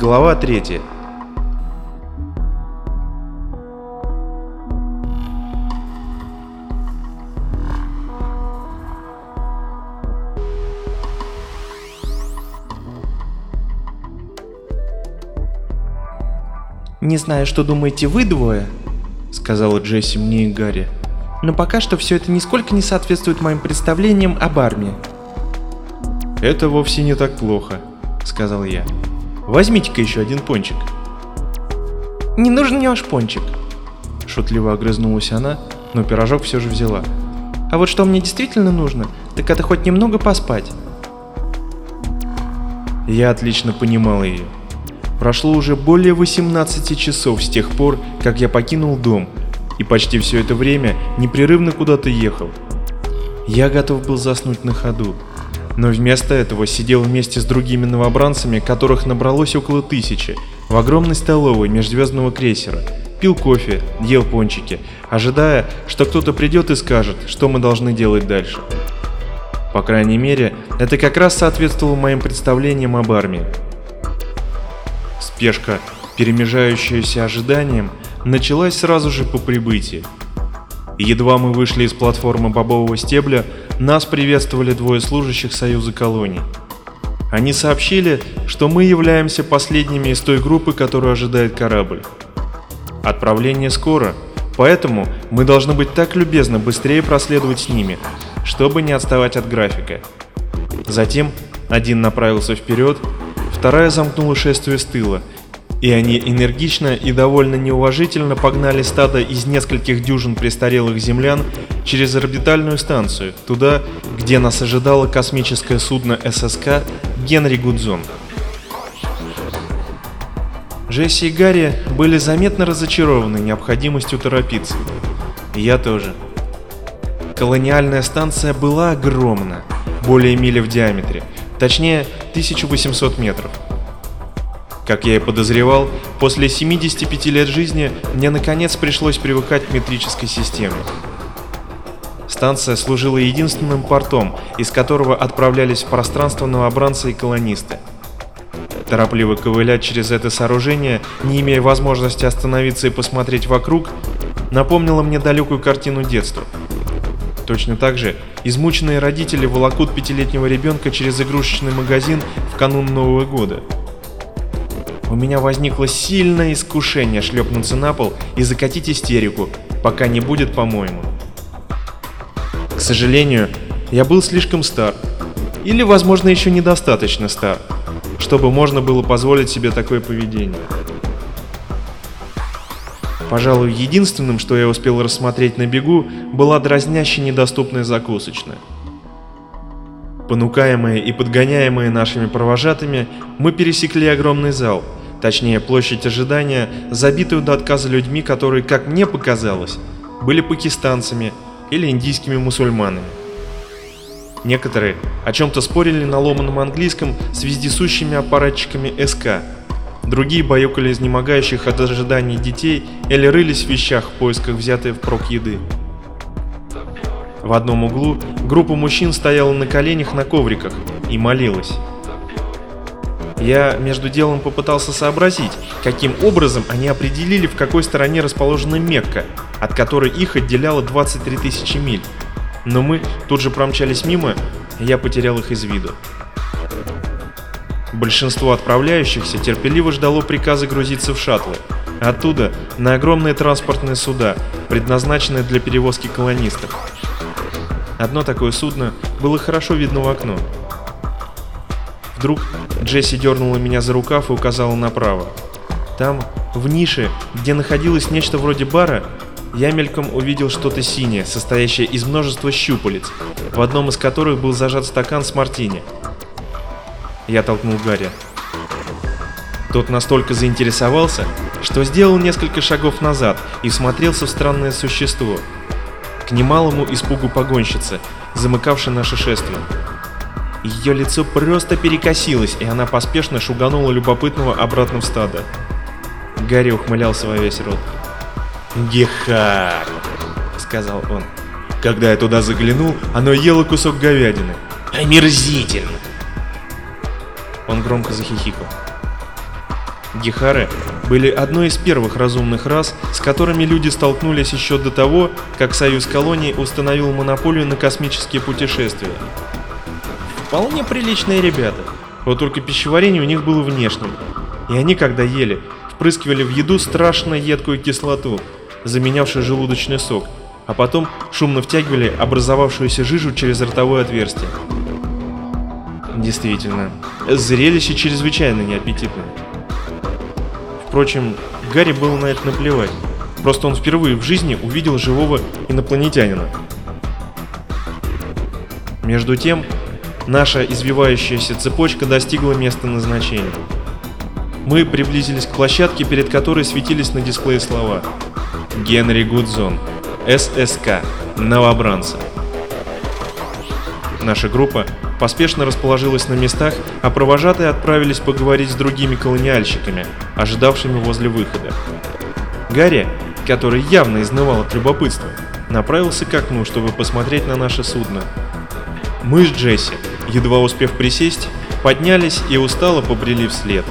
Глава 3. «Не знаю, что думаете вы двое», — сказала Джесси мне и Гарри, «но пока что все это нисколько не соответствует моим представлениям об армии». «Это вовсе не так плохо», — сказал я. «Возьмите-ка еще один пончик». «Не нужен мне ваш пончик», — шутливо огрызнулась она, но пирожок все же взяла. «А вот что мне действительно нужно, так это хоть немного поспать». Я отлично понимал ее. Прошло уже более 18 часов с тех пор, как я покинул дом, и почти все это время непрерывно куда-то ехал. Я готов был заснуть на ходу, но вместо этого сидел вместе с другими новобранцами, которых набралось около тысячи, в огромной столовой межзвездного крейсера, пил кофе, ел пончики, ожидая, что кто-то придет и скажет, что мы должны делать дальше. По крайней мере, это как раз соответствовало моим представлениям об армии. Спешка, перемежающаяся ожиданием, началась сразу же по прибытии. Едва мы вышли из платформы бобового стебля, нас приветствовали двое служащих Союза колоний. Они сообщили, что мы являемся последними из той группы, которую ожидает корабль. Отправление скоро, поэтому мы должны быть так любезно быстрее проследовать с ними, чтобы не отставать от графика. Затем один направился вперед, вторая замкнула шествие с тыла, и они энергично и довольно неуважительно погнали стадо из нескольких дюжин престарелых землян через орбитальную станцию, туда, где нас ожидало космическое судно ССК Генри Гудзон. Джесси и Гарри были заметно разочарованы необходимостью торопиться. Я тоже. Колониальная станция была огромна, более мили в диаметре, точнее 1800 метров. Как я и подозревал, после 75 лет жизни мне наконец пришлось привыкать к метрической системе. Станция служила единственным портом, из которого отправлялись в пространство новобранцы и колонисты. Торопливо ковылять через это сооружение, не имея возможности остановиться и посмотреть вокруг, напомнило мне далекую картину детства. Точно так же измученные родители волокут пятилетнего ребенка через игрушечный магазин в канун Нового года – у меня возникло сильное искушение шлепнуться на пол и закатить истерику, пока не будет по-моему. К сожалению, я был слишком стар. Или, возможно, еще недостаточно стар, чтобы можно было позволить себе такое поведение. Пожалуй, единственным, что я успел рассмотреть на бегу, была дразняще недоступная закусочная. Понукаемые и подгоняемые нашими провожатыми, мы пересекли огромный зал – точнее площадь ожидания, забитую до отказа людьми, которые, как мне показалось, были пакистанцами или индийскими мусульманами. Некоторые о чем-то спорили на ломаном английском с вездесущими аппаратчиками СК, другие баюкали изнемогающих от ожиданий детей или рылись в вещах в поисках взятой впрок еды. В одном углу группа мужчин стояла на коленях на ковриках и молилась. Я между делом попытался сообразить, каким образом они определили, в какой стороне расположена Мекка, от которой их отделяло 23 тысячи миль. Но мы тут же промчались мимо, и я потерял их из виду. Большинство отправляющихся терпеливо ждало приказа грузиться в шаттлы, оттуда на огромные транспортные суда, предназначенные для перевозки колонистов. Одно такое судно было хорошо видно в окно. Вдруг Джесси дернула меня за рукав и указала направо. Там, в нише, где находилось нечто вроде бара, я мельком увидел что-то синее, состоящее из множества щупалец, в одном из которых был зажат стакан с мартини. Я толкнул Гарри. Тот настолько заинтересовался, что сделал несколько шагов назад и смотрелся в странное существо. К немалому испугу погонщицы, замыкавшей наше шествие. Ее лицо просто перекосилось, и она поспешно шуганула любопытного обратно в стадо. Гарри ухмылялся во весь рот. «Гехар!» — сказал он. «Когда я туда заглянул, оно ело кусок говядины. Омерзительно!» Он громко захихикал. Гехары были одной из первых разумных рас, с которыми люди столкнулись еще до того, как Союз колоний установил монополию на космические путешествия. Вполне приличные ребята, вот только пищеварение у них было внешним, и они, когда ели, впрыскивали в еду страшно едкую кислоту, заменявшую желудочный сок, а потом шумно втягивали образовавшуюся жижу через ротовое отверстие. Действительно, зрелище чрезвычайно неаппетитное. Впрочем, Гарри было на это наплевать. Просто он впервые в жизни увидел живого инопланетянина. Между тем, наша извивающаяся цепочка достигла места назначения. Мы приблизились к площадке, перед которой светились на дисплее слова «Генри Гудзон, ССК, новобранцы». Наша группа поспешно расположилась на местах, а провожатые отправились поговорить с другими колониальщиками, ожидавшими возле выхода. Гарри, который явно изнывал от любопытства, направился к окну, чтобы посмотреть на наше судно. Мы с Джесси, едва успев присесть, поднялись и устало побрели вслед.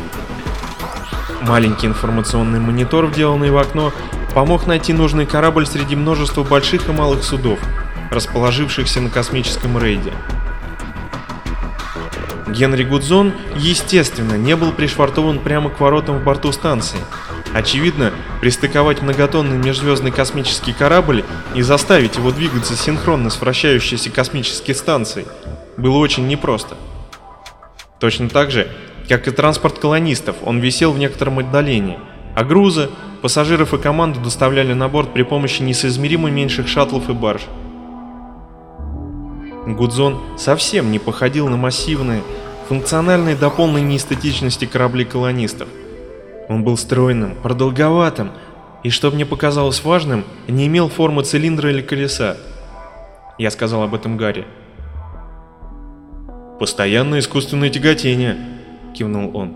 Маленький информационный монитор, вделанный в окно, помог найти нужный корабль среди множества больших и малых судов, расположившихся на космическом рейде. Генри Гудзон, естественно, не был пришвартован прямо к воротам в борту станции. Очевидно, пристыковать многотонный межзвездный космический корабль и заставить его двигаться синхронно с вращающейся космической станцией было очень непросто. Точно так же, как и транспорт колонистов, он висел в некотором отдалении, а грузы, пассажиров и команду доставляли на борт при помощи несоизмеримо меньших шаттлов и барж. Гудзон совсем не походил на массивные, функциональные до полной неэстетичности корабли колонистов. Он был стройным, продолговатым и, что мне показалось важным, не имел формы цилиндра или колеса. Я сказал об этом Гарри. «Постоянное искусственное тяготение», — кивнул он.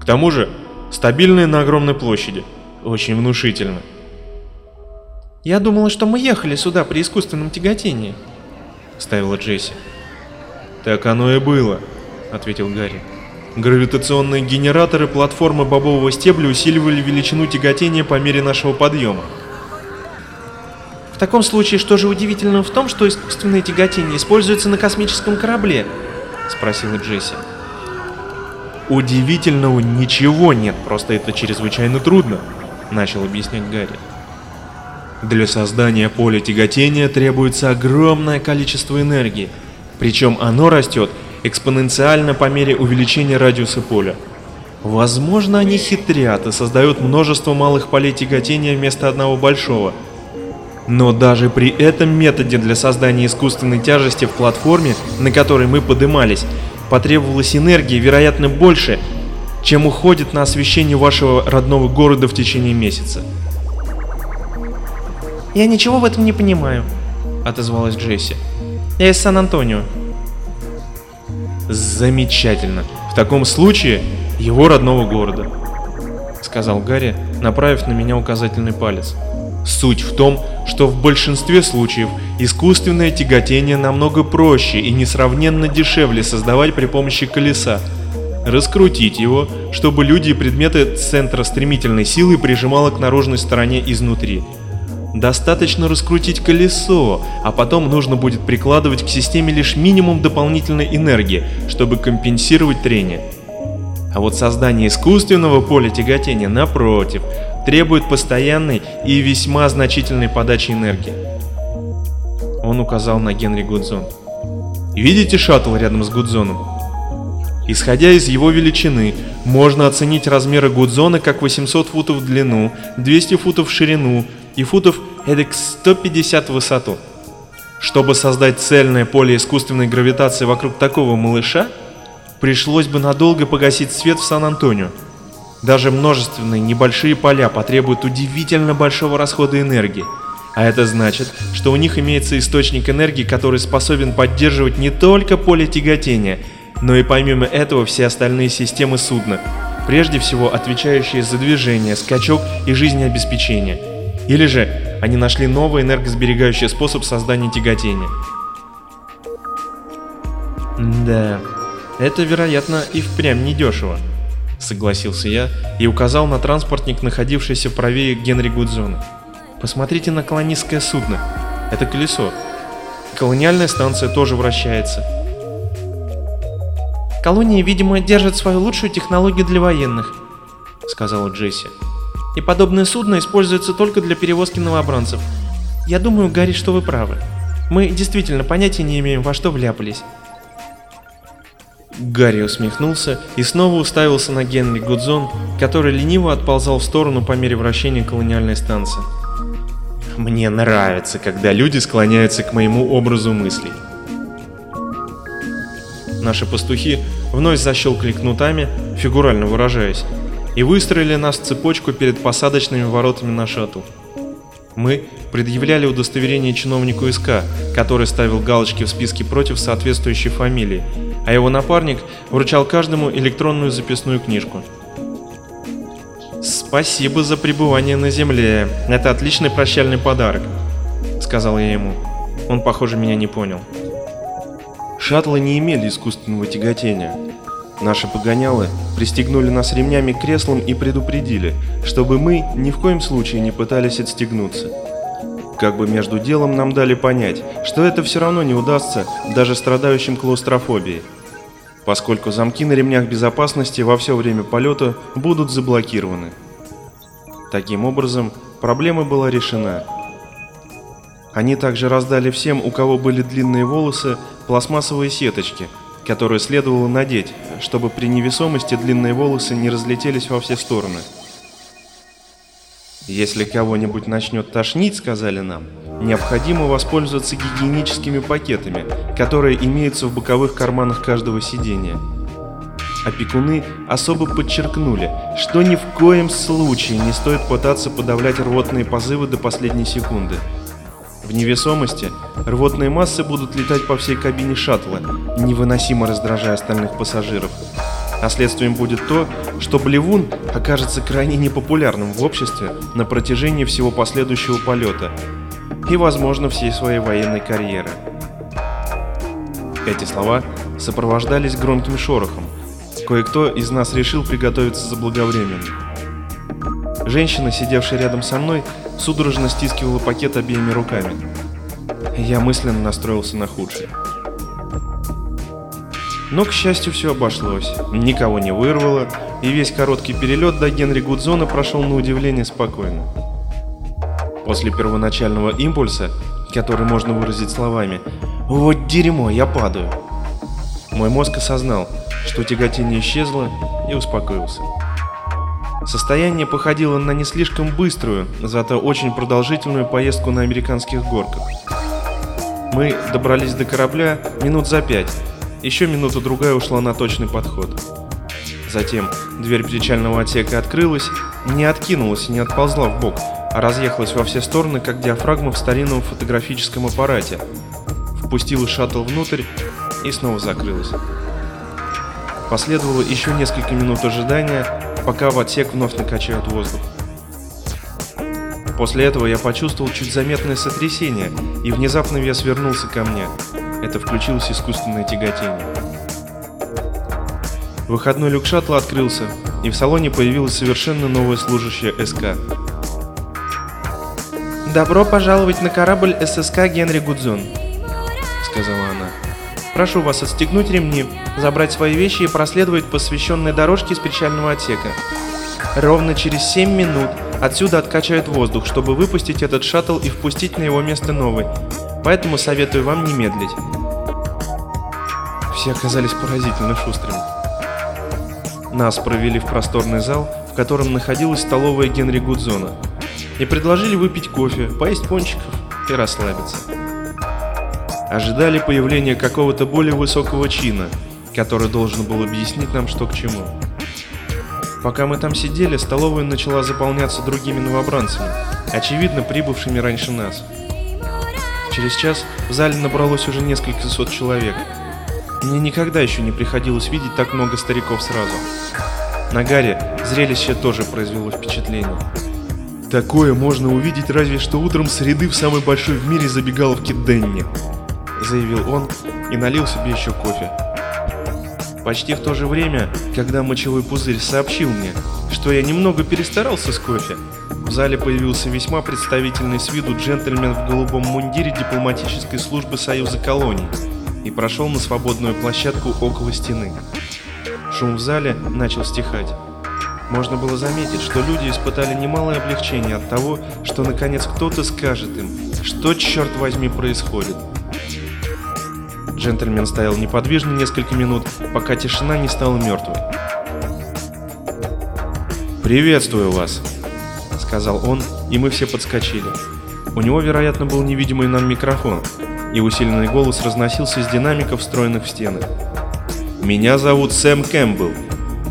«К тому же, стабильное на огромной площади. Очень внушительно». «Я думала, что мы ехали сюда при искусственном тяготении», — ставила Джесси. «Так оно и было», — ответил Гарри. «Гравитационные генераторы платформы бобового стебля усиливали величину тяготения по мере нашего подъема». «В таком случае, что же удивительного в том, что искусственное тяготение используется на космическом корабле?» — спросила Джесси. «Удивительного ничего нет, просто это чрезвычайно трудно», — начал объяснять Гарри. Для создания поля тяготения требуется огромное количество энергии, причем оно растет экспоненциально по мере увеличения радиуса поля. Возможно, они хитрят и создают множество малых полей тяготения вместо одного большого. Но даже при этом методе для создания искусственной тяжести в платформе, на которой мы подымались, потребовалось энергии, вероятно, больше, чем уходит на освещение вашего родного города в течение месяца. «Я ничего в этом не понимаю», — отозвалась Джесси. «Я из Сан-Антонио». «Замечательно. В таком случае его родного города», — сказал Гарри, направив на меня указательный палец. «Суть в том, что в большинстве случаев искусственное тяготение намного проще и несравненно дешевле создавать при помощи колеса. Раскрутить его, чтобы люди и предметы центра стремительной силы прижимало к наружной стороне изнутри. Достаточно раскрутить колесо, а потом нужно будет прикладывать к системе лишь минимум дополнительной энергии, чтобы компенсировать трение. А вот создание искусственного поля тяготения, напротив, требует постоянной и весьма значительной подачи энергии. Он указал на Генри Гудзон. Видите шаттл рядом с Гудзоном? Исходя из его величины, можно оценить размеры Гудзона как 800 футов в длину, 200 футов в ширину, и футов эдак 150 в высоту. Чтобы создать цельное поле искусственной гравитации вокруг такого малыша, пришлось бы надолго погасить свет в Сан-Антонио. Даже множественные небольшие поля потребуют удивительно большого расхода энергии. А это значит, что у них имеется источник энергии, который способен поддерживать не только поле тяготения, но и помимо этого все остальные системы судна, прежде всего отвечающие за движение, скачок и жизнеобеспечение – или же они нашли новый энергосберегающий способ создания тяготения. Да, это, вероятно, и впрямь недешево, согласился я и указал на транспортник, находившийся правее Генри Гудзона. Посмотрите на колонистское судно. Это колесо. Колониальная станция тоже вращается. Колонии, видимо, держат свою лучшую технологию для военных, сказала Джесси. И подобное судно используется только для перевозки новобранцев. Я думаю, Гарри, что вы правы. Мы действительно понятия не имеем, во что вляпались. Гарри усмехнулся и снова уставился на Генри Гудзон, который лениво отползал в сторону по мере вращения колониальной станции. Мне нравится, когда люди склоняются к моему образу мыслей. Наши пастухи вновь защелкали кнутами, фигурально выражаясь, и выстроили нас в цепочку перед посадочными воротами на шаттл. Мы предъявляли удостоверение чиновнику СК, который ставил галочки в списке против соответствующей фамилии, а его напарник вручал каждому электронную записную книжку. «Спасибо за пребывание на Земле. Это отличный прощальный подарок», — сказал я ему. Он, похоже, меня не понял. Шаттлы не имели искусственного тяготения. Наши погонялы пристегнули нас ремнями к креслам и предупредили, чтобы мы ни в коем случае не пытались отстегнуться. Как бы между делом нам дали понять, что это все равно не удастся даже страдающим клаустрофобией, поскольку замки на ремнях безопасности во все время полета будут заблокированы. Таким образом, проблема была решена. Они также раздали всем, у кого были длинные волосы, пластмассовые сеточки, которые следовало надеть, чтобы при невесомости длинные волосы не разлетелись во все стороны. Если кого-нибудь начнет тошнить, сказали нам, необходимо воспользоваться гигиеническими пакетами, которые имеются в боковых карманах каждого сидения. Опекуны особо подчеркнули, что ни в коем случае не стоит пытаться подавлять рвотные позывы до последней секунды. В невесомости рвотные массы будут летать по всей кабине шаттла, невыносимо раздражая остальных пассажиров а следствием будет то, что Блевун окажется крайне непопулярным в обществе на протяжении всего последующего полета и, возможно, всей своей военной карьеры. Эти слова сопровождались громким шорохом. Кое-кто из нас решил приготовиться заблаговременно. Женщина, сидевшая рядом со мной, судорожно стискивала пакет обеими руками. Я мысленно настроился на худшее. Но, к счастью, все обошлось. Никого не вырвало, и весь короткий перелет до Генри Гудзона прошел на удивление спокойно. После первоначального импульса, который можно выразить словами «Вот дерьмо, я падаю», мой мозг осознал, что тяготение исчезло и успокоился. Состояние походило на не слишком быструю, зато очень продолжительную поездку на американских горках. Мы добрались до корабля минут за пять, еще минута-другая ушла на точный подход. Затем дверь причального отсека открылась, не откинулась и не отползла в бок, а разъехалась во все стороны, как диафрагма в старинном фотографическом аппарате. Впустила шаттл внутрь и снова закрылась. Последовало еще несколько минут ожидания, пока в отсек вновь накачают воздух. После этого я почувствовал чуть заметное сотрясение, и внезапно вес вернулся ко мне это включилось искусственное тяготение. Выходной люк шаттла открылся, и в салоне появилась совершенно новая служащая СК. «Добро пожаловать на корабль ССК Генри Гудзон», — сказала она. «Прошу вас отстегнуть ремни, забрать свои вещи и проследовать по освещенной дорожке из причального отсека. Ровно через 7 минут отсюда откачают воздух, чтобы выпустить этот шаттл и впустить на его место новый, поэтому советую вам не медлить. Все оказались поразительно шустрыми. Нас провели в просторный зал, в котором находилась столовая Генри Гудзона, и предложили выпить кофе, поесть пончиков и расслабиться. Ожидали появления какого-то более высокого чина, который должен был объяснить нам, что к чему. Пока мы там сидели, столовая начала заполняться другими новобранцами, очевидно прибывшими раньше нас. Через час в зале набралось уже несколько сот человек. Мне никогда еще не приходилось видеть так много стариков сразу. На Гарри зрелище тоже произвело впечатление. Такое можно увидеть разве что утром среды в самой большой в мире забегаловке Денни, заявил он и налил себе еще кофе. Почти в то же время, когда мочевой пузырь сообщил мне, что я немного перестарался с кофе, в зале появился весьма представительный с виду джентльмен в голубом мундире дипломатической службы Союза колоний и прошел на свободную площадку около стены. Шум в зале начал стихать. Можно было заметить, что люди испытали немалое облегчение от того, что наконец кто-то скажет им, что черт возьми происходит. Джентльмен стоял неподвижно несколько минут, пока тишина не стала мертвой. «Приветствую вас», — сказал он, и мы все подскочили. У него, вероятно, был невидимый нам микрофон, и усиленный голос разносился из динамиков, встроенных в стены. «Меня зовут Сэм Кэмпбелл.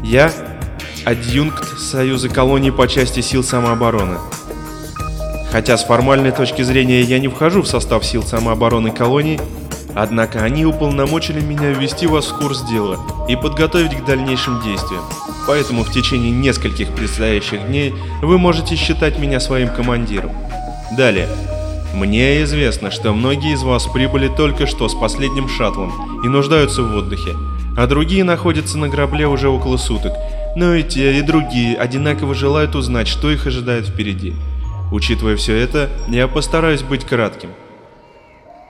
Я адъюнкт Союза колоний по части сил самообороны. Хотя с формальной точки зрения я не вхожу в состав сил самообороны колоний, Однако они уполномочили меня ввести вас в курс дела и подготовить к дальнейшим действиям. Поэтому в течение нескольких предстоящих дней вы можете считать меня своим командиром. Далее. Мне известно, что многие из вас прибыли только что с последним шаттлом и нуждаются в отдыхе, а другие находятся на грабле уже около суток, но и те, и другие одинаково желают узнать, что их ожидает впереди. Учитывая все это, я постараюсь быть кратким.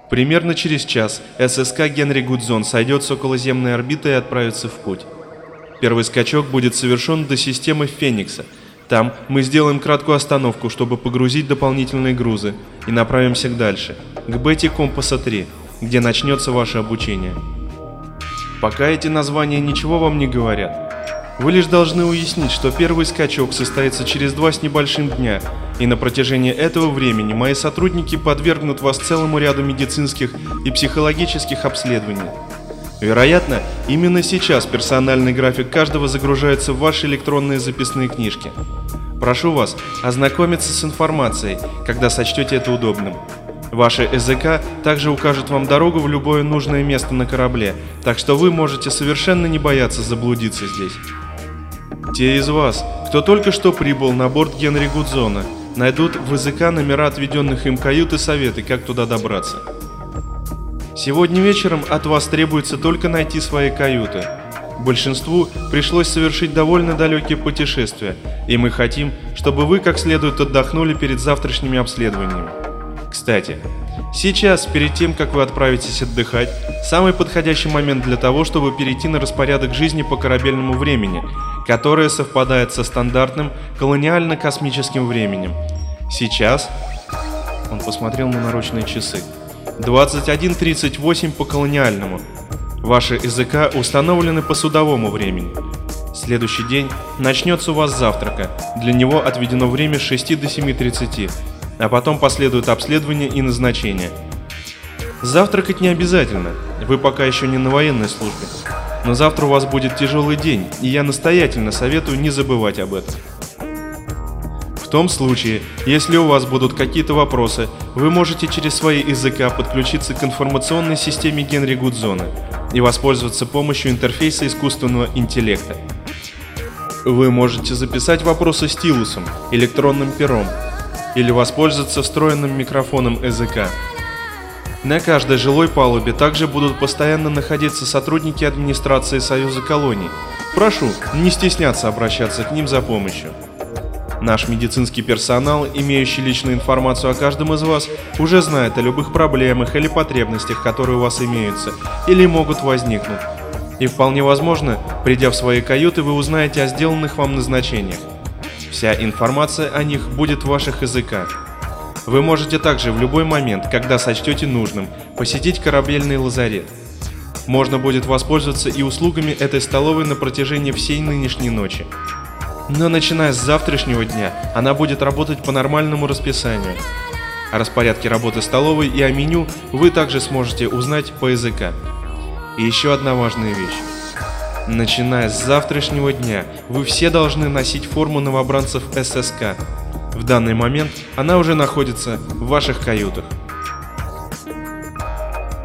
Примерно через час ССК Генри Гудзон сойдет с околоземной орбиты и отправится в путь. Первый скачок будет совершен до системы Феникса. Там мы сделаем краткую остановку, чтобы погрузить дополнительные грузы, и направимся дальше, к Бетти Компаса 3, где начнется ваше обучение. Пока эти названия ничего вам не говорят, вы лишь должны уяснить, что первый скачок состоится через два с небольшим дня, и на протяжении этого времени мои сотрудники подвергнут вас целому ряду медицинских и психологических обследований. Вероятно, именно сейчас персональный график каждого загружается в ваши электронные записные книжки. Прошу вас ознакомиться с информацией, когда сочтете это удобным. Ваши языка также укажут вам дорогу в любое нужное место на корабле, так что вы можете совершенно не бояться заблудиться здесь. Те из вас, кто только что прибыл на борт Генри Гудзона, найдут в языка номера отведенных им кают и советы, как туда добраться. Сегодня вечером от вас требуется только найти свои каюты. Большинству пришлось совершить довольно далекие путешествия, и мы хотим, чтобы вы как следует отдохнули перед завтрашними обследованиями. Кстати, сейчас, перед тем, как вы отправитесь отдыхать, самый подходящий момент для того, чтобы перейти на распорядок жизни по корабельному времени, которое совпадает со стандартным колониально-космическим временем. Сейчас... Он посмотрел на наручные часы. 21.38 по колониальному. Ваши языка установлены по судовому времени. Следующий день начнется у вас завтрака. Для него отведено время с 6 до 7.30 а потом последует обследование и назначение. Завтракать не обязательно, вы пока еще не на военной службе. Но завтра у вас будет тяжелый день, и я настоятельно советую не забывать об этом. В том случае, если у вас будут какие-то вопросы, вы можете через свои языка подключиться к информационной системе Генри Гудзона и воспользоваться помощью интерфейса искусственного интеллекта. Вы можете записать вопросы стилусом, электронным пером, или воспользоваться встроенным микрофоном языка. На каждой жилой палубе также будут постоянно находиться сотрудники администрации Союза колоний. Прошу, не стесняться обращаться к ним за помощью. Наш медицинский персонал, имеющий личную информацию о каждом из вас, уже знает о любых проблемах или потребностях, которые у вас имеются или могут возникнуть. И вполне возможно, придя в свои каюты, вы узнаете о сделанных вам назначениях. Вся информация о них будет в ваших языках. Вы можете также в любой момент, когда сочтете нужным, посетить корабельный лазарет. Можно будет воспользоваться и услугами этой столовой на протяжении всей нынешней ночи. Но начиная с завтрашнего дня, она будет работать по нормальному расписанию. О распорядке работы столовой и о меню вы также сможете узнать по языкам. И еще одна важная вещь. Начиная с завтрашнего дня, вы все должны носить форму новобранцев ССК. В данный момент она уже находится в ваших каютах.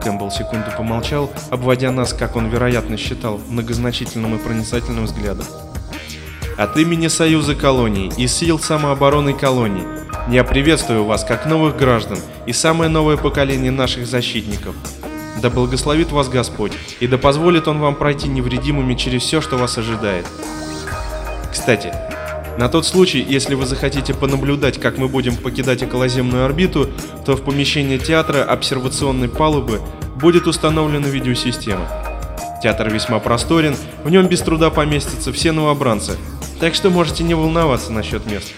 Кэмпбелл секунду помолчал, обводя нас, как он вероятно считал, многозначительным и проницательным взглядом. От имени Союза колоний и сил самообороны колоний я приветствую вас как новых граждан и самое новое поколение наших защитников – Да благословит вас Господь, и да позволит Он вам пройти невредимыми через все, что вас ожидает. Кстати, на тот случай, если вы захотите понаблюдать, как мы будем покидать околоземную орбиту, то в помещении театра обсервационной палубы будет установлена видеосистема. Театр весьма просторен, в нем без труда поместятся все новобранцы, так что можете не волноваться насчет мест.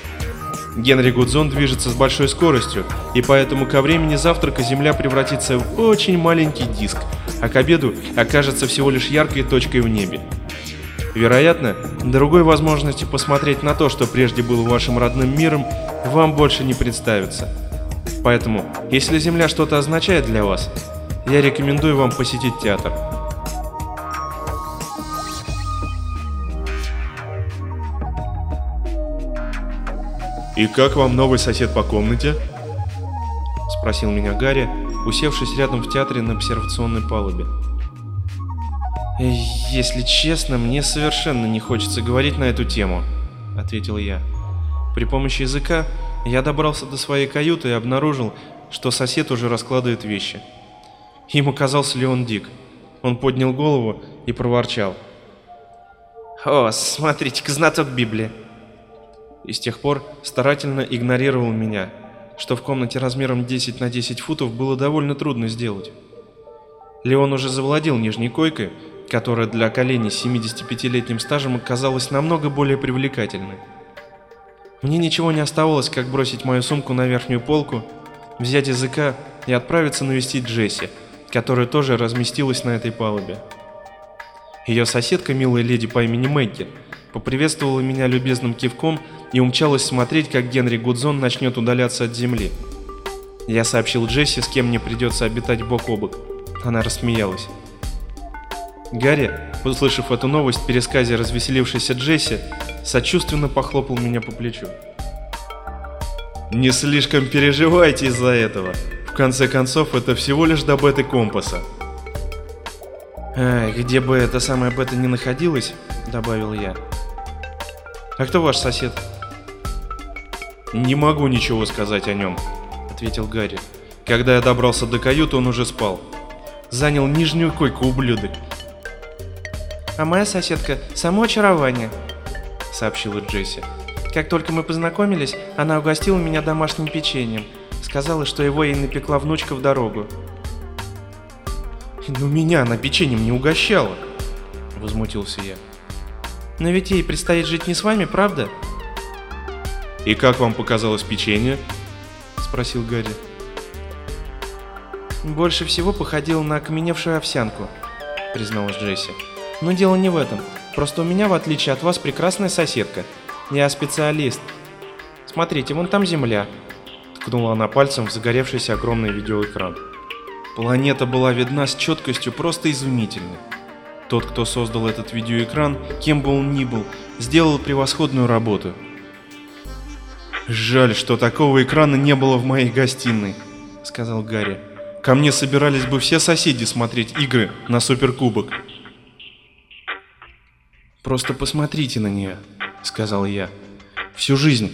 Генри Гудзон движется с большой скоростью, и поэтому ко времени завтрака Земля превратится в очень маленький диск, а к обеду окажется всего лишь яркой точкой в небе. Вероятно, другой возможности посмотреть на то, что прежде было вашим родным миром, вам больше не представится. Поэтому, если Земля что-то означает для вас, я рекомендую вам посетить театр. «И как вам новый сосед по комнате?» — спросил меня Гарри, усевшись рядом в театре на обсервационной палубе. «Если честно, мне совершенно не хочется говорить на эту тему», — ответил я. При помощи языка я добрался до своей каюты и обнаружил, что сосед уже раскладывает вещи. Им оказался Леон Дик. Он поднял голову и проворчал. «О, смотрите-ка, знаток Библии!» И с тех пор старательно игнорировал меня, что в комнате размером 10 на 10 футов было довольно трудно сделать. Леон уже завладел нижней койкой, которая для коленей с 75-летним стажем оказалась намного более привлекательной. Мне ничего не оставалось, как бросить мою сумку на верхнюю полку, взять языка и отправиться навестить Джесси, которая тоже разместилась на этой палубе. Ее соседка, милая леди по имени Мэгги, поприветствовала меня любезным кивком и умчалась смотреть, как Генри Гудзон начнет удаляться от земли. Я сообщил Джесси, с кем мне придется обитать бок о бок. Она рассмеялась. Гарри, услышав эту новость в пересказе развеселившейся Джесси, сочувственно похлопал меня по плечу. «Не слишком переживайте из-за этого. В конце концов, это всего лишь до беты компаса». «Ай, где бы это самое бета не находилось», — добавил я. «А кто ваш сосед?» «Не могу ничего сказать о нем», — ответил Гарри. «Когда я добрался до каюты, он уже спал. Занял нижнюю койку, ублюдок а моя соседка – само очарование», – сообщила Джесси. «Как только мы познакомились, она угостила меня домашним печеньем. Сказала, что его ей напекла внучка в дорогу». «Но меня она печеньем не угощала», – возмутился я. «Но ведь ей предстоит жить не с вами, правда?» «И как вам показалось печенье?» – спросил Гарри. «Больше всего походило на окаменевшую овсянку», – призналась Джесси. Но дело не в этом. Просто у меня, в отличие от вас, прекрасная соседка. Я специалист. Смотрите, вон там земля. Ткнула она пальцем в загоревшийся огромный видеоэкран. Планета была видна с четкостью просто изумительной. Тот, кто создал этот видеоэкран, кем бы он ни был, сделал превосходную работу. «Жаль, что такого экрана не было в моей гостиной», — сказал Гарри. «Ко мне собирались бы все соседи смотреть игры на Суперкубок». «Просто посмотрите на нее», — сказал я. «Всю жизнь.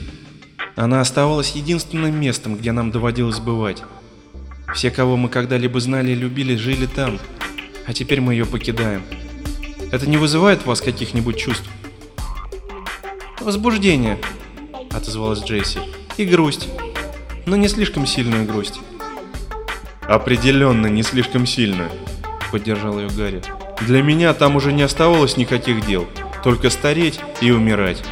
Она оставалась единственным местом, где нам доводилось бывать. Все, кого мы когда-либо знали и любили, жили там, а теперь мы ее покидаем. Это не вызывает у вас каких-нибудь чувств?» «Возбуждение», — отозвалась Джесси, — «и грусть, но не слишком сильную грусть». «Определенно не слишком сильную», — поддержал ее Гарри. «Для меня там уже не оставалось никаких дел. Только стареть и умирать.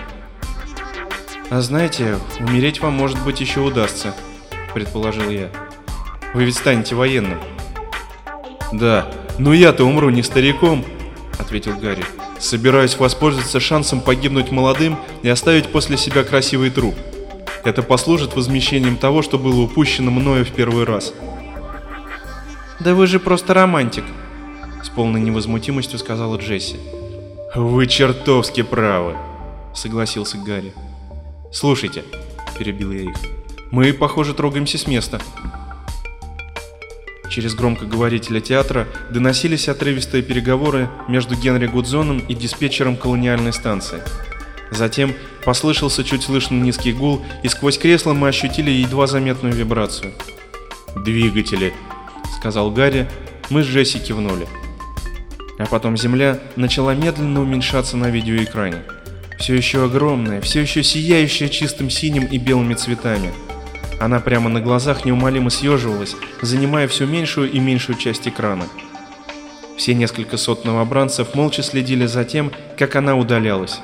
А знаете, умереть вам, может быть, еще удастся, предположил я. Вы ведь станете военным. Да, но я-то умру не стариком, ответил Гарри. Собираюсь воспользоваться шансом погибнуть молодым и оставить после себя красивый труп. Это послужит возмещением того, что было упущено мною в первый раз. Да вы же просто романтик, с полной невозмутимостью сказала Джесси. «Вы чертовски правы», — согласился Гарри. «Слушайте», — перебил я их, — «мы, похоже, трогаемся с места». Через громкоговорителя театра доносились отрывистые переговоры между Генри Гудзоном и диспетчером колониальной станции. Затем послышался чуть слышный низкий гул, и сквозь кресло мы ощутили едва заметную вибрацию. «Двигатели», — сказал Гарри, Мы с Джесси кивнули. А потом Земля начала медленно уменьшаться на видеоэкране. Все еще огромная, все еще сияющая чистым синим и белыми цветами. Она прямо на глазах неумолимо съеживалась, занимая все меньшую и меньшую часть экрана. Все несколько сот новобранцев молча следили за тем, как она удалялась.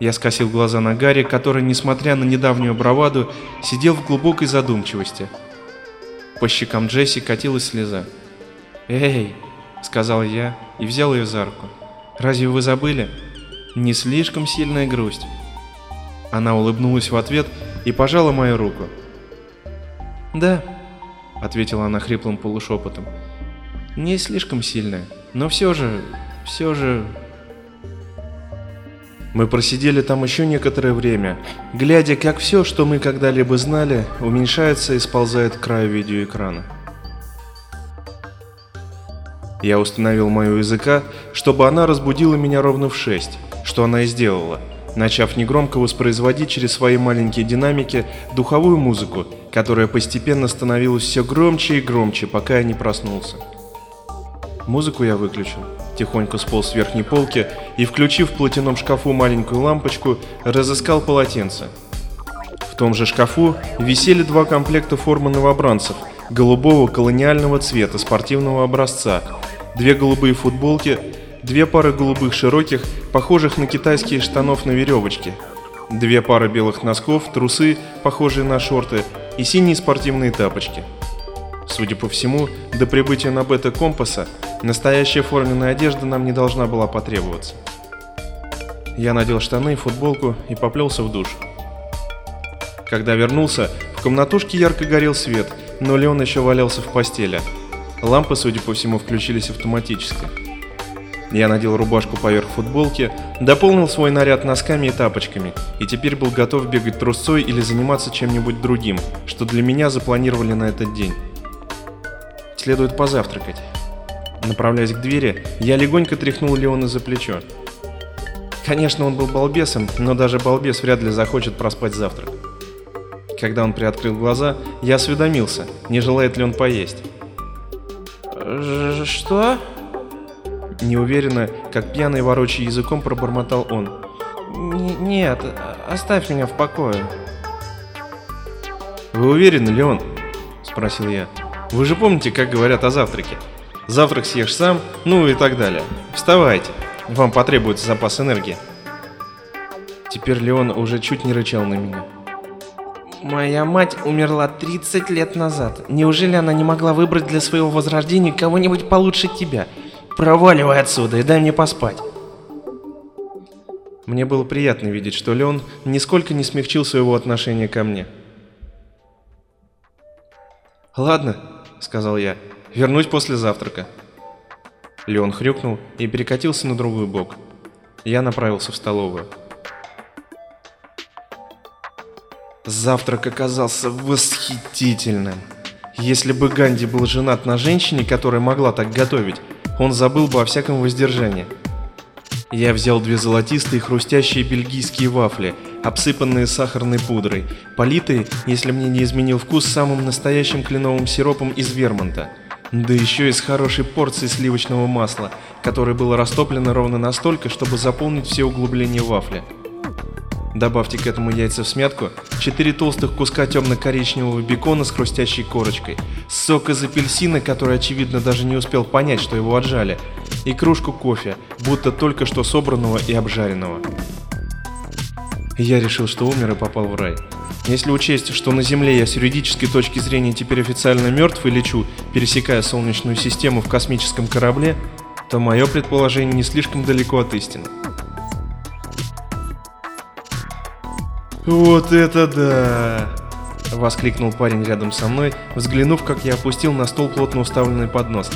Я скосил глаза на Гарри, который, несмотря на недавнюю браваду, сидел в глубокой задумчивости. По щекам Джесси катилась слеза. «Эй!» — сказал я и взял ее за руку. «Разве вы забыли? Не слишком сильная грусть». Она улыбнулась в ответ и пожала мою руку. «Да», — ответила она хриплым полушепотом. «Не слишком сильная, но все же... все же...» Мы просидели там еще некоторое время, глядя, как все, что мы когда-либо знали, уменьшается и сползает к краю видеоэкрана. Я установил мою языка, чтобы она разбудила меня ровно в 6, что она и сделала, начав негромко воспроизводить через свои маленькие динамики духовую музыку, которая постепенно становилась все громче и громче, пока я не проснулся. Музыку я выключил, тихонько сполз с верхней полки и, включив в платяном шкафу маленькую лампочку, разыскал полотенце. В том же шкафу висели два комплекта формы новобранцев, голубого колониального цвета спортивного образца, две голубые футболки, две пары голубых широких, похожих на китайские штанов на веревочке, две пары белых носков, трусы, похожие на шорты, и синие спортивные тапочки. Судя по всему, до прибытия на бета-компаса настоящая форменная одежда нам не должна была потребоваться. Я надел штаны и футболку и поплелся в душ. Когда вернулся, в комнатушке ярко горел свет, но Леон еще валялся в постели. Лампы, судя по всему, включились автоматически. Я надел рубашку поверх футболки, дополнил свой наряд носками и тапочками, и теперь был готов бегать трусцой или заниматься чем-нибудь другим, что для меня запланировали на этот день. Следует позавтракать. Направляясь к двери, я легонько тряхнул Леона за плечо. Конечно, он был балбесом, но даже балбес вряд ли захочет проспать завтрак. Когда он приоткрыл глаза, я осведомился, не желает ли он поесть. «Что?» Неуверенно, как пьяный ворочий языком пробормотал он. «Нет, оставь меня в покое». «Вы уверены, Леон?» – спросил я. «Вы же помните, как говорят о завтраке? Завтрак съешь сам, ну и так далее. Вставайте, вам потребуется запас энергии». Теперь Леон уже чуть не рычал на меня. Моя мать умерла 30 лет назад. Неужели она не могла выбрать для своего возрождения кого-нибудь получше тебя? Проваливай отсюда и дай мне поспать. Мне было приятно видеть, что Леон нисколько не смягчил своего отношения ко мне. «Ладно», — сказал я, — «вернусь после завтрака». Леон хрюкнул и перекатился на другой бок. Я направился в столовую. Завтрак оказался восхитительным. Если бы Ганди был женат на женщине, которая могла так готовить, он забыл бы о всяком воздержании. Я взял две золотистые хрустящие бельгийские вафли, обсыпанные сахарной пудрой, политые, если мне не изменил вкус, самым настоящим кленовым сиропом из Вермонта. Да еще и с хорошей порцией сливочного масла, которое было растоплено ровно настолько, чтобы заполнить все углубления вафли. Добавьте к этому яйца в смятку, 4 толстых куска темно-коричневого бекона с хрустящей корочкой, сок из апельсина, который очевидно даже не успел понять, что его отжали, и кружку кофе, будто только что собранного и обжаренного. Я решил, что умер и попал в рай. Если учесть, что на Земле я с юридической точки зрения теперь официально мертв и лечу, пересекая Солнечную систему в космическом корабле, то мое предположение не слишком далеко от истины. «Вот это да!» — воскликнул парень рядом со мной, взглянув, как я опустил на стол плотно уставленный поднос.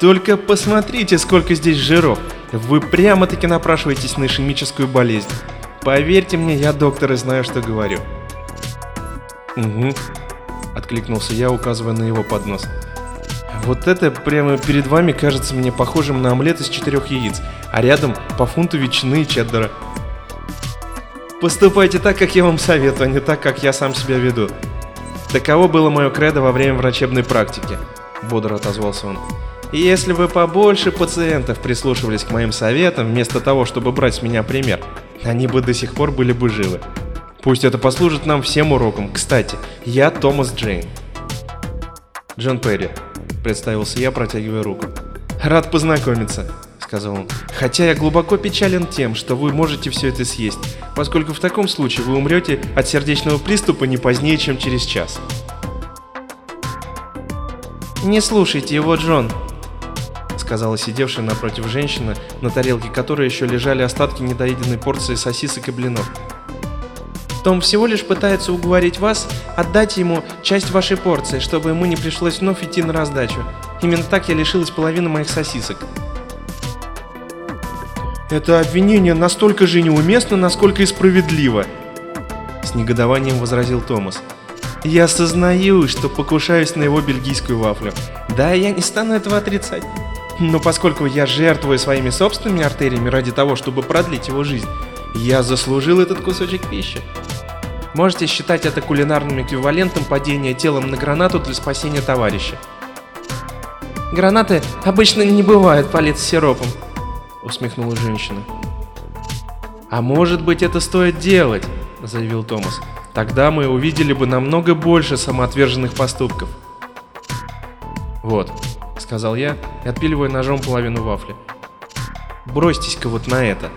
«Только посмотрите, сколько здесь жиров! Вы прямо-таки напрашиваетесь на ишемическую болезнь. Поверьте мне, я доктор и знаю, что говорю». «Угу», — откликнулся я, указывая на его поднос. «Вот это прямо перед вами кажется мне похожим на омлет из четырех яиц, а рядом по фунту ветчины и чеддера». Поступайте так, как я вам советую, а не так, как я сам себя веду. Таково было мое кредо во время врачебной практики, бодро отозвался он. если бы побольше пациентов прислушивались к моим советам, вместо того, чтобы брать с меня пример, они бы до сих пор были бы живы. Пусть это послужит нам всем уроком. Кстати, я Томас Джейн. Джон Перри, представился я, протягивая руку. Рад познакомиться, сказал он. Хотя я глубоко печален тем, что вы можете все это съесть, поскольку в таком случае вы умрете от сердечного приступа не позднее, чем через час. Не слушайте его, Джон, сказала сидевшая напротив женщина, на тарелке которой еще лежали остатки недоеденной порции сосисок и блинов. Том всего лишь пытается уговорить вас отдать ему часть вашей порции, чтобы ему не пришлось вновь идти на раздачу. Именно так я лишилась половины моих сосисок. Это обвинение настолько же неуместно, насколько и справедливо. С негодованием возразил Томас. Я осознаю, что покушаюсь на его бельгийскую вафлю. Да, я не стану этого отрицать. Но поскольку я жертвую своими собственными артериями ради того, чтобы продлить его жизнь, я заслужил этот кусочек пищи. Можете считать это кулинарным эквивалентом падения телом на гранату для спасения товарища. Гранаты обычно не бывают полит с сиропом, усмехнулась женщина. А может быть это стоит делать, заявил Томас. Тогда мы увидели бы намного больше самоотверженных поступков. Вот, сказал я, отпиливая ножом половину вафли. Бросьтесь-ка вот на это.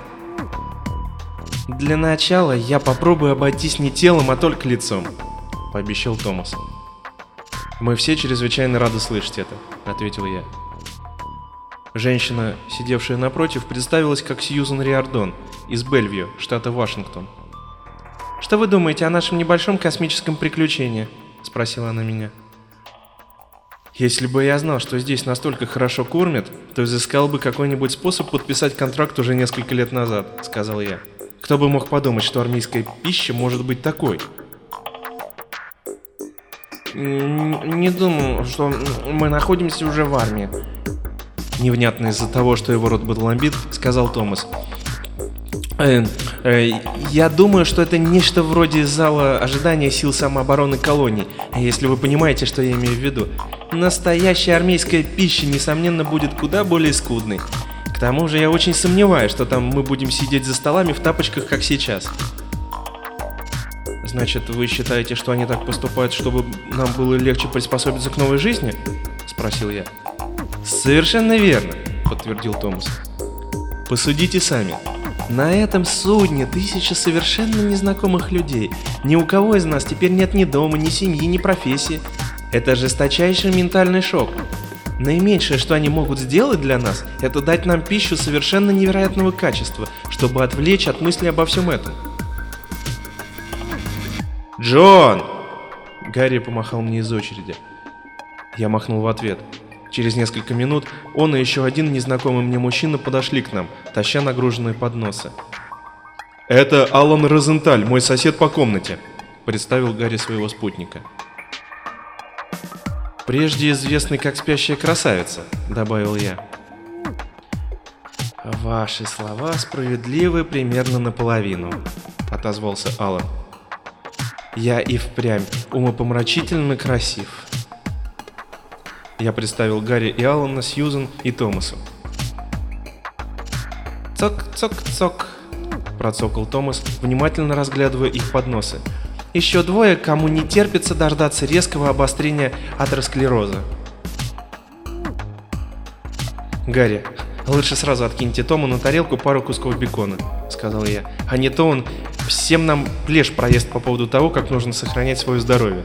Для начала я попробую обойтись не телом, а только лицом, пообещал Томас. Мы все чрезвычайно рады слышать это, ответил я. Женщина, сидевшая напротив, представилась как Сьюзен Риардон из Бельвью, штата Вашингтон. «Что вы думаете о нашем небольшом космическом приключении?» – спросила она меня. Если бы я знал, что здесь настолько хорошо кормят, то изыскал бы какой-нибудь способ подписать контракт уже несколько лет назад, сказал я. Кто бы мог подумать, что армейская пища может быть такой? Не думаю, что мы находимся уже в армии. Невнятно из-за того, что его рот был ламбит, сказал Томас. Э, э, я думаю, что это нечто вроде зала ожидания сил самообороны колоний, если вы понимаете, что я имею в виду. Настоящая армейская пища, несомненно, будет куда более скудной. К тому же я очень сомневаюсь, что там мы будем сидеть за столами в тапочках, как сейчас. Значит, вы считаете, что они так поступают, чтобы нам было легче приспособиться к новой жизни? Спросил я. Совершенно верно, подтвердил Томас. Посудите сами. На этом судне тысяча совершенно незнакомых людей. Ни у кого из нас теперь нет ни дома, ни семьи, ни профессии. Это жесточайший ментальный шок. Наименьшее, что они могут сделать для нас, это дать нам пищу совершенно невероятного качества, чтобы отвлечь от мысли обо всем этом. «Джон!» Гарри помахал мне из очереди. Я махнул в ответ. Через несколько минут он и еще один незнакомый мне мужчина подошли к нам, таща нагруженные подносы. «Это Алан Розенталь, мой сосед по комнате», — представил Гарри своего спутника. «Прежде известный как спящая красавица», — добавил я. «Ваши слова справедливы примерно наполовину», — отозвался Алан. «Я и впрямь умопомрачительно красив». Я представил Гарри и Алана, Сьюзен и Томасу. «Цок-цок-цок», – процокал Томас, внимательно разглядывая их подносы. «Еще двое, кому не терпится дождаться резкого обострения атеросклероза». «Гарри, лучше сразу откиньте Тому на тарелку пару кусков бекона», – сказал я. «А не то он всем нам плешь проест по поводу того, как нужно сохранять свое здоровье».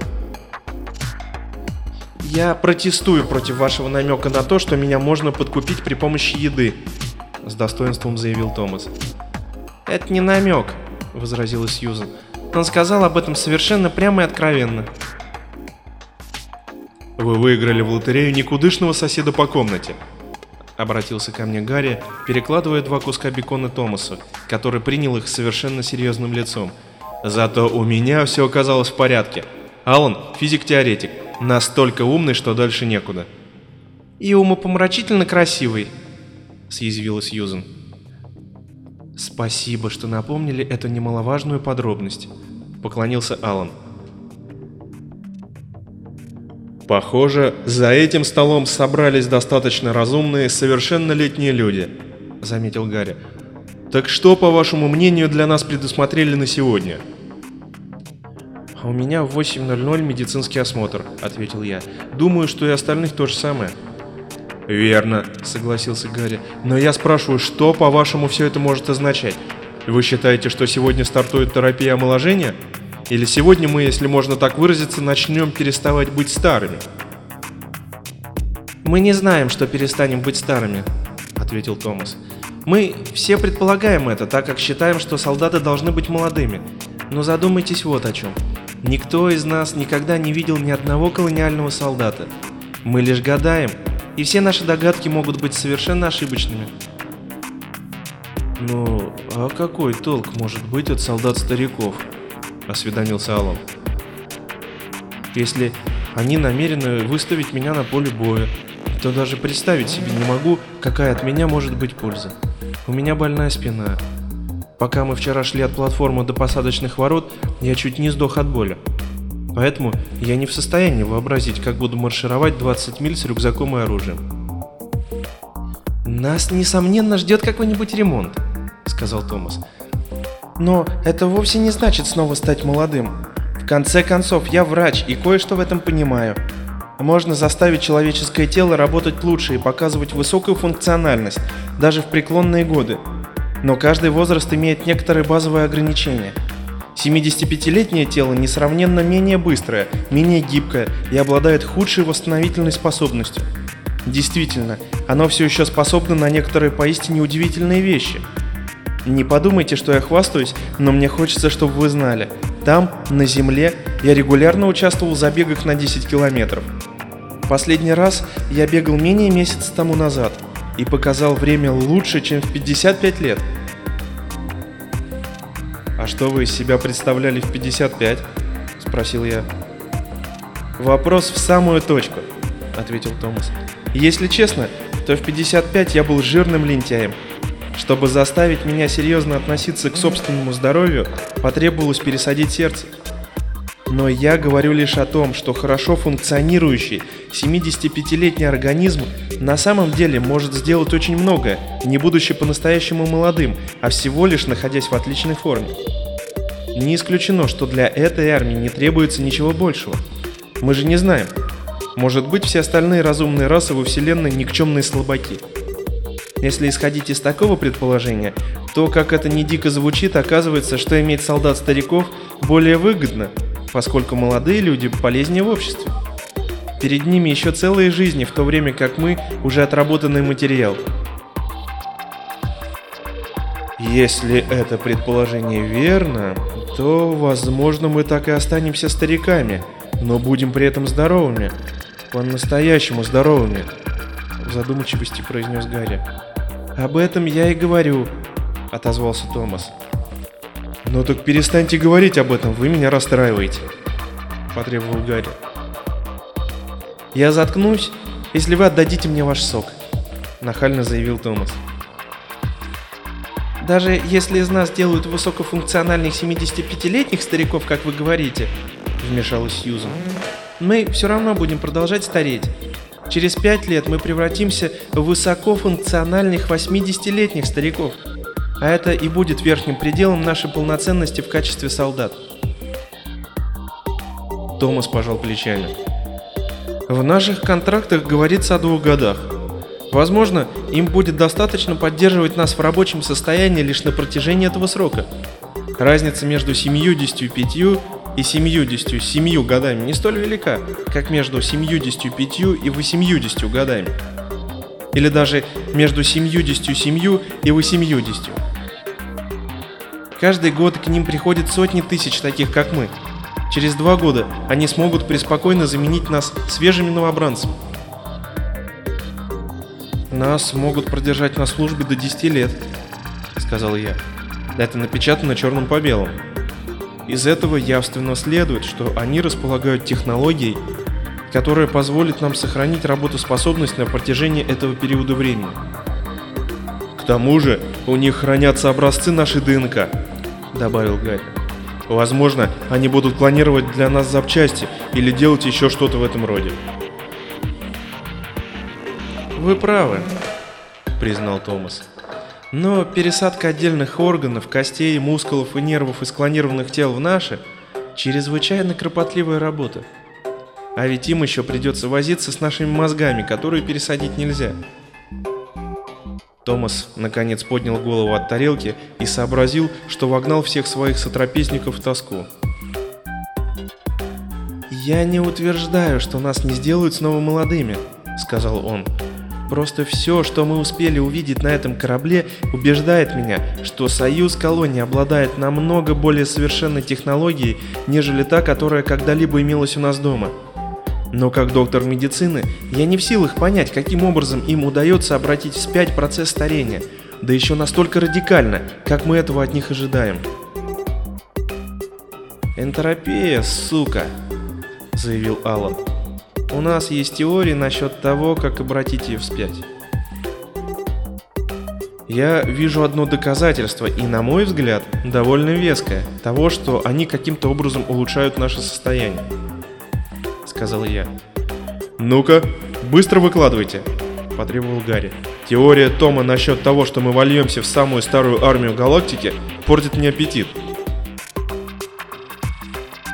Я протестую против вашего намека на то, что меня можно подкупить при помощи еды, с достоинством заявил Томас. Это не намек, возразила Сьюзен. Он сказал об этом совершенно прямо и откровенно. Вы выиграли в лотерею никудышного соседа по комнате. Обратился ко мне Гарри, перекладывая два куска бекона Томасу, который принял их совершенно серьезным лицом. Зато у меня все оказалось в порядке. Алан, физик-теоретик, Настолько умный, что дальше некуда. И умопомрачительно красивый, съязвила Сьюзен. Спасибо, что напомнили эту немаловажную подробность, поклонился Алан. Похоже, за этим столом собрались достаточно разумные, совершеннолетние люди, заметил Гарри. Так что, по вашему мнению, для нас предусмотрели на сегодня? «А «У меня в 8.00 медицинский осмотр», — ответил я. «Думаю, что и остальных то же самое». «Верно», — согласился Гарри. «Но я спрашиваю, что, по-вашему, все это может означать? Вы считаете, что сегодня стартует терапия омоложения? Или сегодня мы, если можно так выразиться, начнем переставать быть старыми?» «Мы не знаем, что перестанем быть старыми», — ответил Томас. «Мы все предполагаем это, так как считаем, что солдаты должны быть молодыми. Но задумайтесь вот о чем. Никто из нас никогда не видел ни одного колониального солдата. Мы лишь гадаем, и все наши догадки могут быть совершенно ошибочными. «Ну, а какой толк может быть от солдат-стариков?» – осведомился Алан. «Если они намерены выставить меня на поле боя, то даже представить себе не могу, какая от меня может быть польза. У меня больная спина. Пока мы вчера шли от платформы до посадочных ворот, я чуть не сдох от боли. Поэтому я не в состоянии вообразить, как буду маршировать 20 миль с рюкзаком и оружием. «Нас, несомненно, ждет какой-нибудь ремонт», — сказал Томас. «Но это вовсе не значит снова стать молодым. В конце концов, я врач и кое-что в этом понимаю. Можно заставить человеческое тело работать лучше и показывать высокую функциональность, даже в преклонные годы. Но каждый возраст имеет некоторые базовые ограничения — 75-летнее тело несравненно менее быстрое, менее гибкое и обладает худшей восстановительной способностью. Действительно, оно все еще способно на некоторые поистине удивительные вещи. Не подумайте, что я хвастаюсь, но мне хочется, чтобы вы знали. Там, на Земле, я регулярно участвовал в забегах на 10 километров. Последний раз я бегал менее месяца тому назад и показал время лучше, чем в 55 лет – «А что вы из себя представляли в 55?» – спросил я. «Вопрос в самую точку», – ответил Томас. «Если честно, то в 55 я был жирным лентяем. Чтобы заставить меня серьезно относиться к собственному здоровью, потребовалось пересадить сердце. Но я говорю лишь о том, что хорошо функционирующий 75-летний организм на самом деле может сделать очень многое, не будучи по-настоящему молодым, а всего лишь находясь в отличной форме. Не исключено, что для этой армии не требуется ничего большего. Мы же не знаем. Может быть, все остальные разумные расы во Вселенной никчемные слабаки. Если исходить из такого предположения, то, как это не дико звучит, оказывается, что иметь солдат-стариков более выгодно, поскольку молодые люди полезнее в обществе. Перед ними еще целые жизни, в то время как мы уже отработанный материал. Если это предположение верно, то, возможно, мы так и останемся стариками, но будем при этом здоровыми. По-настоящему здоровыми. В задумчивости произнес Гарри. «Об этом я и говорю», — отозвался Томас. «Ну так перестаньте говорить об этом, вы меня расстраиваете», — потребовал Гарри. «Я заткнусь, если вы отдадите мне ваш сок», — нахально заявил Томас. «Даже если из нас делают высокофункциональных 75-летних стариков, как вы говорите», — вмешалась Сьюзан, — «мы все равно будем продолжать стареть. Через пять лет мы превратимся в высокофункциональных 80-летних стариков. А это и будет верхним пределом нашей полноценности в качестве солдат. Томас пожал плечами. В наших контрактах говорится о двух годах. Возможно, им будет достаточно поддерживать нас в рабочем состоянии лишь на протяжении этого срока. Разница между 75 и 77 годами не столь велика, как между 75 и 80 годами. Или даже между 77 и 80. Каждый год к ним приходят сотни тысяч таких, как мы. Через два года они смогут преспокойно заменить нас свежими новобранцами. «Нас могут продержать на службе до 10 лет», — сказал я. Это напечатано черным по белому. Из этого явственно следует, что они располагают технологией, которая позволит нам сохранить работоспособность на протяжении этого периода времени. Тому же, у них хранятся образцы нашей ДНК, добавил Гарри. Возможно, они будут планировать для нас запчасти или делать еще что-то в этом роде. Вы правы, признал Томас. Но пересадка отдельных органов, костей, мускулов и нервов из клонированных тел в наши – чрезвычайно кропотливая работа. А ведь им еще придется возиться с нашими мозгами, которые пересадить нельзя. Томас наконец поднял голову от тарелки и сообразил, что вогнал всех своих сотрапезников в тоску. «Я не утверждаю, что нас не сделают снова молодыми», — сказал он. «Просто все, что мы успели увидеть на этом корабле, убеждает меня, что Союз колоний обладает намного более совершенной технологией, нежели та, которая когда-либо имелась у нас дома». Но как доктор медицины, я не в силах понять, каким образом им удается обратить вспять процесс старения, да еще настолько радикально, как мы этого от них ожидаем. «Энтропия, сука!» – заявил Аллан. «У нас есть теории насчет того, как обратить ее вспять». Я вижу одно доказательство, и на мой взгляд, довольно веское, того, что они каким-то образом улучшают наше состояние сказал я. «Ну-ка, быстро выкладывайте», – потребовал Гарри. «Теория Тома насчет того, что мы вольемся в самую старую армию галактики, портит мне аппетит».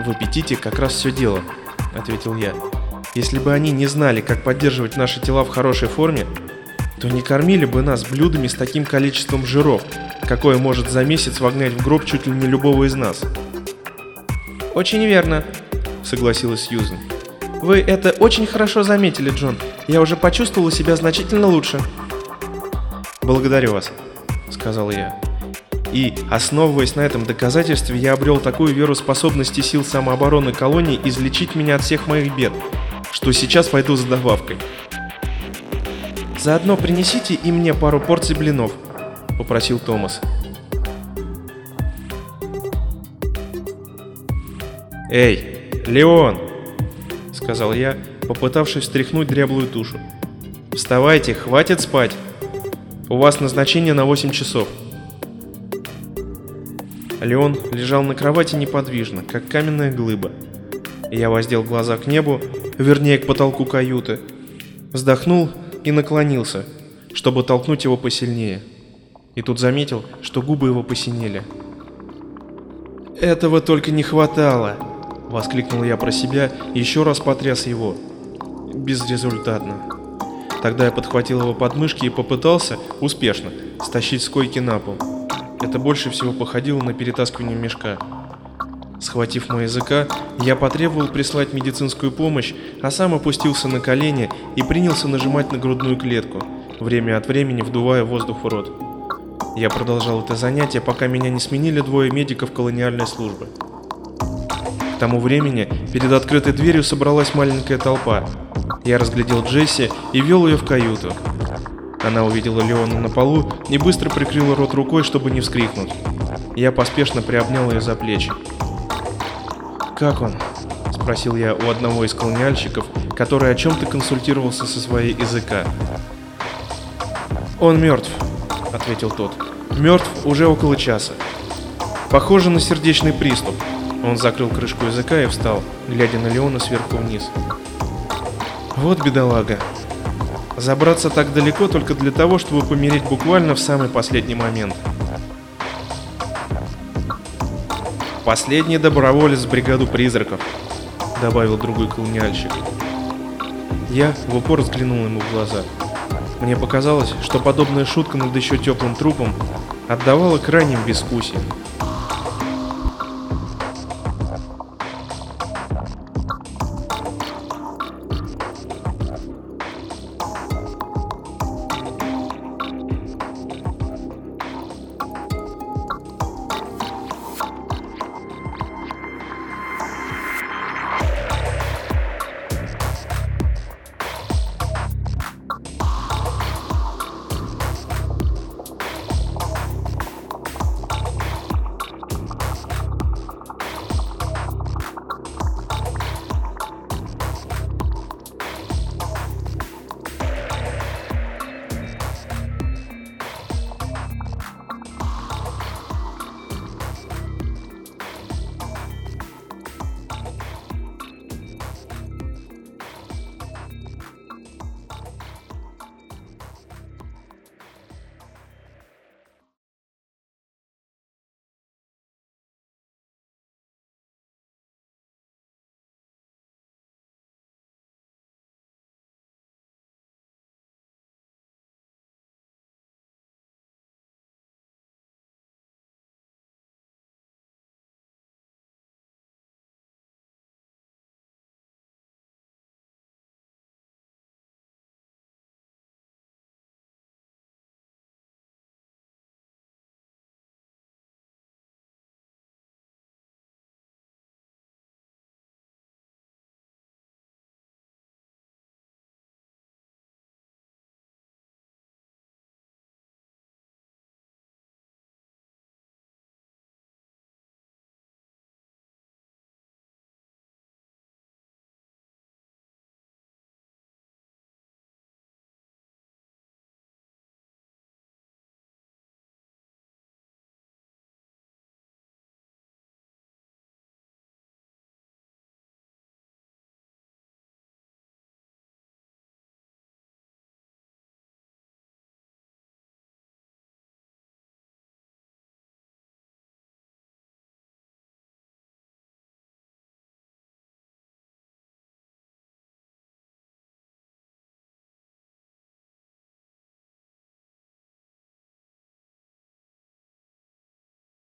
«В аппетите как раз все дело», – ответил я. «Если бы они не знали, как поддерживать наши тела в хорошей форме, то не кормили бы нас блюдами с таким количеством жиров, какое может за месяц вогнать в гроб чуть ли не любого из нас». «Очень верно», — согласилась Сьюзен. Вы это очень хорошо заметили, Джон. Я уже почувствовала себя значительно лучше. Благодарю вас, сказал я. И, основываясь на этом доказательстве, я обрел такую веру способности сил самообороны колонии излечить меня от всех моих бед, что сейчас пойду за добавкой. «Заодно принесите и мне пару порций блинов», — попросил Томас. «Эй, Леон!» Сказал я, попытавшись встряхнуть дряблую тушу. «Вставайте, хватит спать! У вас назначение на 8 часов!» Леон лежал на кровати неподвижно, как каменная глыба. Я воздел глаза к небу, вернее к потолку каюты, вздохнул и наклонился, чтобы толкнуть его посильнее. И тут заметил, что губы его посинели. «Этого только не хватало!» Воскликнул я про себя и еще раз потряс его. Безрезультатно. Тогда я подхватил его подмышки и попытался, успешно, стащить с койки на пол. Это больше всего походило на перетаскивание мешка. Схватив мой языка, я потребовал прислать медицинскую помощь, а сам опустился на колени и принялся нажимать на грудную клетку, время от времени вдувая воздух в рот. Я продолжал это занятие, пока меня не сменили двое медиков колониальной службы. К тому времени перед открытой дверью собралась маленькая толпа. Я разглядел Джесси и вел ее в каюту. Она увидела Леона на полу и быстро прикрыла рот рукой, чтобы не вскрикнуть. Я поспешно приобнял ее за плечи. «Как он?» – спросил я у одного из колониальщиков, который о чем-то консультировался со своей языка. «Он мертв», – ответил тот. «Мертв уже около часа. Похоже на сердечный приступ. Он закрыл крышку языка и встал, глядя на Леона сверху вниз. Вот бедолага. Забраться так далеко только для того, чтобы помереть буквально в самый последний момент. Последний доброволец в бригаду призраков, добавил другой колониальщик. Я в упор взглянул ему в глаза. Мне показалось, что подобная шутка над еще теплым трупом отдавала крайним безвкусием.